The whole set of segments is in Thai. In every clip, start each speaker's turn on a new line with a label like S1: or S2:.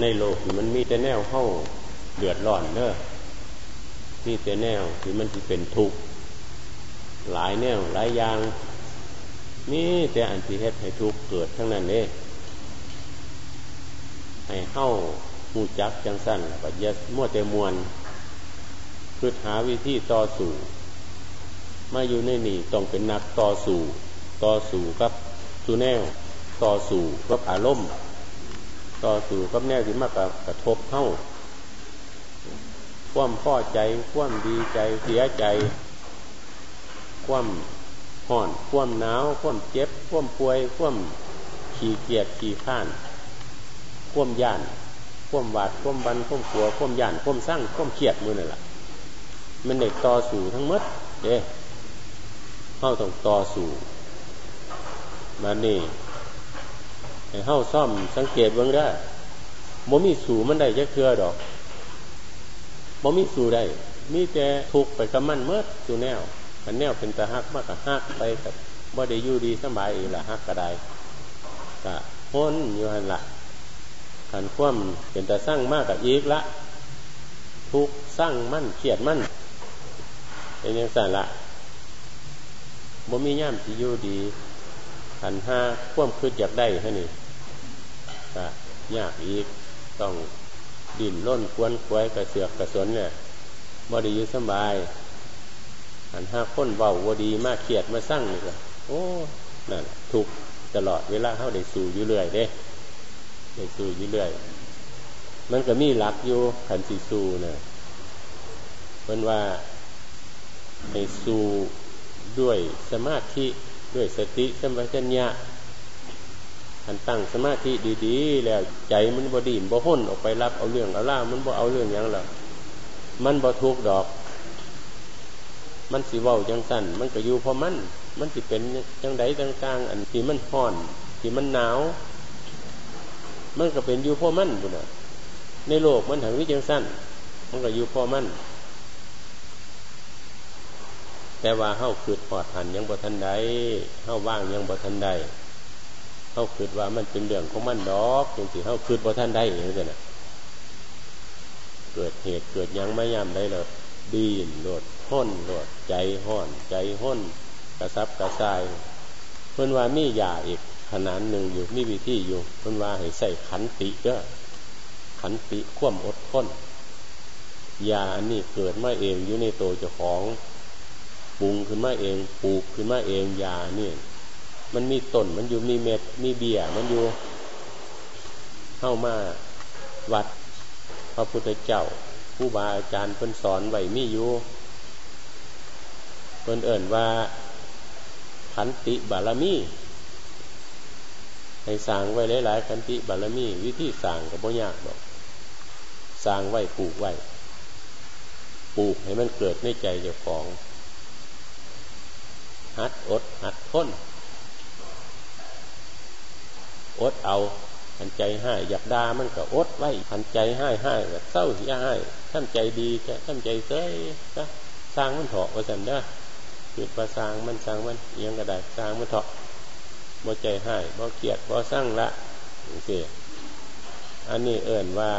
S1: ในโลกมันมีแต่แนวเข้าเดือดร้อนเนอะมีแต่แนวที่มันที่เป็นทุกข์หลายแนวหลายอย่างมีแต่อันที่เฮ็ดให้ทุกข์เกิดทั้งนั้นเองให้เข้าหูจักจังสั้นปัจยมั่วแต่มวลคือหาวิธีต่อสู้มาอยู่ในนี่ต้องเป็นนักต่อสู้ต่อสู้กับสูแนว ต่อสู้กับอารมณ์ ต่อสู้กับแนวที่มากกระทบเข้าความพอใจ ความดีใจเสียใจ ความห่อน ความหนาว ความเจ็บ ความป่วย ความขี่เกียจขี่ข้าน ความย่าน ความหวาด ความบัน ความกลัว ความย่าน ความสร้าง ความเครียดมือนั่นแหละมันเด็กต่อสู่ทั้งมดเด้เข้าต้องต่อสู่มานี่ เข้าซ่อมสังเกตเบื้องได้โมมีสู่มันได้จะเครือดอกโมมีสู่ได้มีแต่ถูกไปกับมันเมื่อสู่แนวอันแนวเป็นตะฮักมากกับฮักไปกับบ่ได้อยู่ดีสบายอีกละฮักกระไดกะพ้นอยู่หันละขันคว่ำเป็นตะสร้างมากกับอีกละ ทุกสร้างมั่นเขียดมั่นเป็นยังสั่นละบ่มีย่ามที่อยู่ดีขันห้าคว่ำคืดอยากได้แค่นี้ ก็ยากอีกต้องดิ่นล้นควนควยกระเสือกกระสนเนี่ยบ่ได้อยู่สบายขันห้าค้นเบาวดีมากเขียดมาสร้างนี่ก็โอ้นั่นถูกตลอดเวลาเข้าได้สู่อยู่เรื่อยเด้ได้สู่อยู่เรื่อยมันก็มีหลักอยู่ขันสีสู่เนี่ยเพิ่นว่าให้สู่ด้วยสมาธิด้วยสติสัมปชัญญะ ทันตั้งสมาธิดีๆ แล้วใจมันบดีมบ่ห้นออกไปรับเอาเรื่องเอาล่ามันบ่เอาเรื่องอย่างหรอกมันบ่ทุกดอก มันสิเว้าจังสั้นมันก็อยู่เพราะมัน มันสิเป็นจังไดต่างๆ อันที่มันห้อนที่มันหนาว มันก็เป็นอยู่เพราะมันบุญนะในโลกมันถึงวิจังสั้นมันก็อยู่เพราะมัน แต่ว่าเข้าคืดพอดหันยังบ่ทันใดเข้าว่างยังบ่ทันใด เขาคืดว่ามันเป็นเรื่องของมันดอกจริงๆเขาคืดบ่ทันใดอย่างนี้นะเกิดเหตุเกิดยังไม่ย่ำได้เลยดีนโหลดห้นโหลดใจห้อน ใจห้นกระซับกระซายเพื่อนว่ามียาอีกขนาดหนึ่งอยู่มีวิธีอยู่เพื่อนว่าให้ใส่ขันติเด้อขันติคว่ำอดทนยาอันนี้เกิดมาเองอยู่ในตัวเจ้าของปรุงขึ้นมาเองปลูกขึ้นมาเองยาเนี่ย มันมีต้น มันอยู่มีเม็ด มีเบี้ย มันอยู่เข้ามาวัด พระพุทธเจ้าผู้บาอาจารย์เพิ่นสอนไว้มีอยู่เพิ่นเอิ่นว่าขันติบารมีให้สร้างไว้หลายๆขันติบารมี วิธีสร้างกับบ่ยากดอกสร้างไว้ปลูกไว้ปลูกให้มันเกิดในใจเจ้าของ หัดอดหัดทน อดเอาหันใจให้อยากดามันก็อดไว้หันใจให้ให้แบบเศร้าเสียให้ท่านใจดีแค่ท่านใจเซ้ยก็สร้างมันเถาะว่าสันเด้อคือประสร้างมันสร้างมันยังกระไดสร้างมันเถาะบ่ใจให้บ่เกียดบ่สร้างละโอเคอันนี้เอิ่นว่า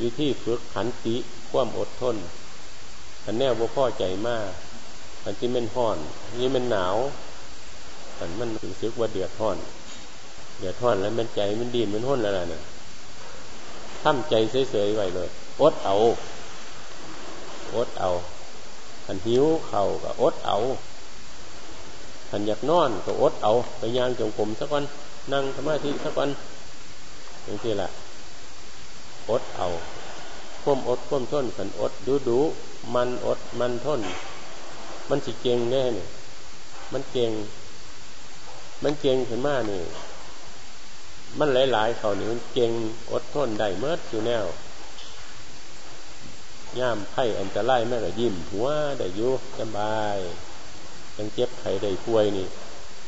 S1: วิธีฝึกขันติความอดทนอันแน่บ่พ่อใจมากอันที่มันห่อน นี่มันหนาวอันมันรู้สึกว่าเดือดห่อน เดือดห่อนแล้วมันใจมันดีมันห้นแล้วเนี่ยทำใจเฉยๆไว้เลยอดเอาอดเอาอันหิวเข่าก็อดเอาอันอยากนอนก็อดเอา ไปย่างจงผมสักวัน นั่งสมาธิสักวันอย่างที่ละอดเอาควมอดควมทนขันอดดูดูมันอดมันทน มันสิเก่งแน่เนี่ยมันเก่ง มันเก่งขึ้นมาเนี่ย มันหลาย ๆ เขานี่มันเก่งอดทนได้เมื่อยู่แนวย่ามไข่อันตรายแม่ก็ยิ้มหัวได้ยุ่สบายยังเจ็บไข้ได้ป่วยนี่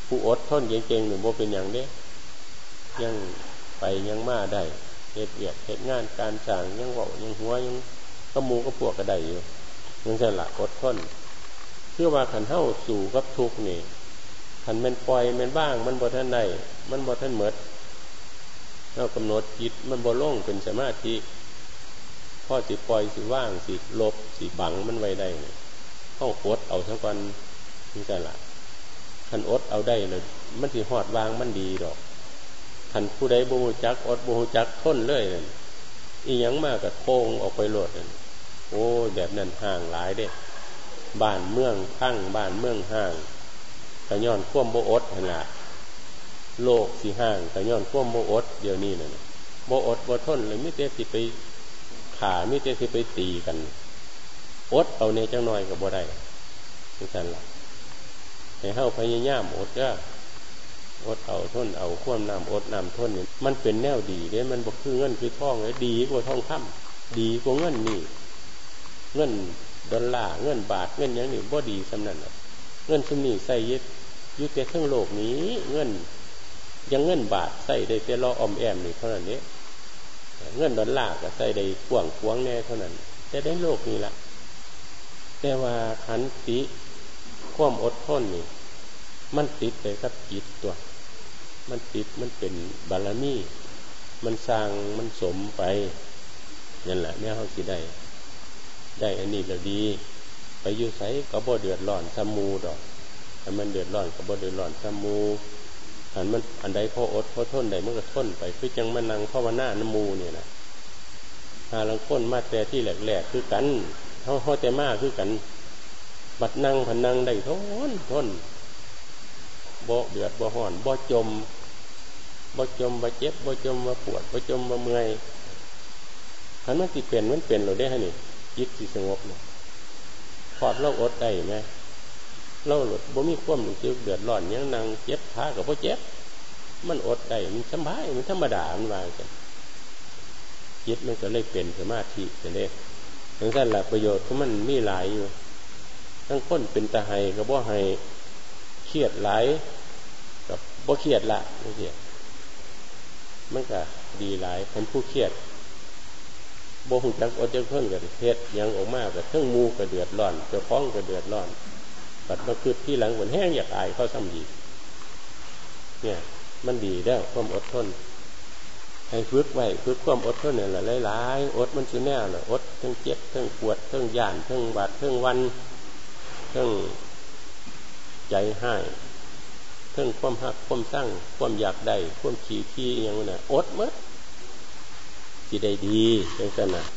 S1: ผู้อดทนเก่งๆหนึ่งโมเป็นอย่างนี้ยังไปยังมาได้เหตุเบียดเหตุงานการสั่งยังเบายังหัวยังกระมูกระปวกกระไดอยู่นั่นแหละอดทนเพื่อว่าขันเท้าสู่กับทุกนี่ขันมันปล่อยมันบ้าง มันบอท่านใดมันบอท่านเหมด เรากำหนดจิตมันบ่ล่งเป็นสมาธิพ่อสิปล่อยสิว่างสิลบสิบังมันไว้ได้เนี่ยต้องอดเอาทั้งวันนี่กันละท่านอดเอาได้เลยมันสิหอดวางมันดีดอกท่านผู้ใดบูจักอดบูจักทนเลยเลยอีหยังมากกับโค้งออกไปโหลดเลยโอ้แบบนั้นห่างหลายเด้บ้านเมืองพังบ้านเมืองห่างกระย้อนข่วมโบอดขนาด โลกสีห่างกระย้อนข่วมโบอดเดี๋ยวนี้นะโบอดโบทนเลยมิเตสิไปขามิเตสิไปตีกันอดเอาในจังหน่อยกับบ่ได้ทุกท่านละให้เข้าพยายามอดก็อดเอาทนเอาข่วมน้ำอดน้ำทนเนี่ยมันเป็นแนวดีเด้มันบอกคือเงินคือทองเลยดีกว่าทองคำดีกว่าเงินนี่ เงินดอลลาร์เงินบาทเงินอย่างนี้บ่ดีสำนันเงินสมนี่ใส่ยึดยึดแต่ทั้งโลกนี้ เงิน ยังเงินบาทใส่ได้แต่รอออมแอมนี่เท่านั้นนี้เงินดอลลาร์ก็ใส่ได้กว่างขวงแน่เท่านั้น แต่ได้โลกนี้ละแต่ว่าขันติความอดทนนี่ มันติดไปกับจิตตัว มันติดมันเป็นบารมี มันสร้างมันสมไปนั่นแหละเนี่ยเขาสิได้ ได้อันนี้แล้วดี ไปอยู่ใสก็บ่เดือดร้อนซามูดอกถ้ามันเดือดร้อนก็บ่เดือดร้อนซามู อันมันอันใดพออดพอทนใดมันก็ทนไปคือจังมันนั่งภาวนาน้ำมูเนี่ยนะหาลังค้นมาแต่ที่แหลกๆคือกันเขาเขาแต่มากคือกัน บัดนั่งพันนั่งได้ทนทนบ่เดือดบ่ห่อนบ่จมบ่จมบ่เจ็บบ่จมบ่ปวดบ่จมบ่เมื่อยขันมันติเป็นมันเป็นเราได้ฮะนี่จิตสิสงบเนี่ยพอดเราอดได้ไหม เราหลุดบ่มีความหรือจึกเดือดร้อนยังนางเจ็บขากับพ่เจ็บ มันอดได้มันสบายมันธรรมดามันวางกันจิตมันก็เลยเป็นสมาธิเสียทั้งนั้นแหละประโยชน์ของมันมีหลายอยู่ ทั้งคนเป็นตาไห้กับบ่ไห้เครียดหลายกับบ่เครียดละไม่เครียดมันก็ดีหลายคนผู้เครียดโบหุจักอดจังเพิ่งกับเทศยังออกมากับเครื่องมูกระเดือดร้อนเจ้าพ้องกระเดือดร้อน ปัดมาคือที่หลังเหมือนแห้งอยากอายเขาซ้ำดีเนี่ย มันดีแล้วความอดทนให้ฝึกไว้ฝึกความอดทนเนี่ยแหละหลายๆอดมันสิแน่เลยอดทั้งเจ็บทั้งปวดทั้งย่านทั้งบาดทั้งวันทั้งใจให้ทั้งความหักความสร้างความอยากได้ความขี่ขี้อย่างนั้นอดมั้ยที่ได้ดีเป็นขนาด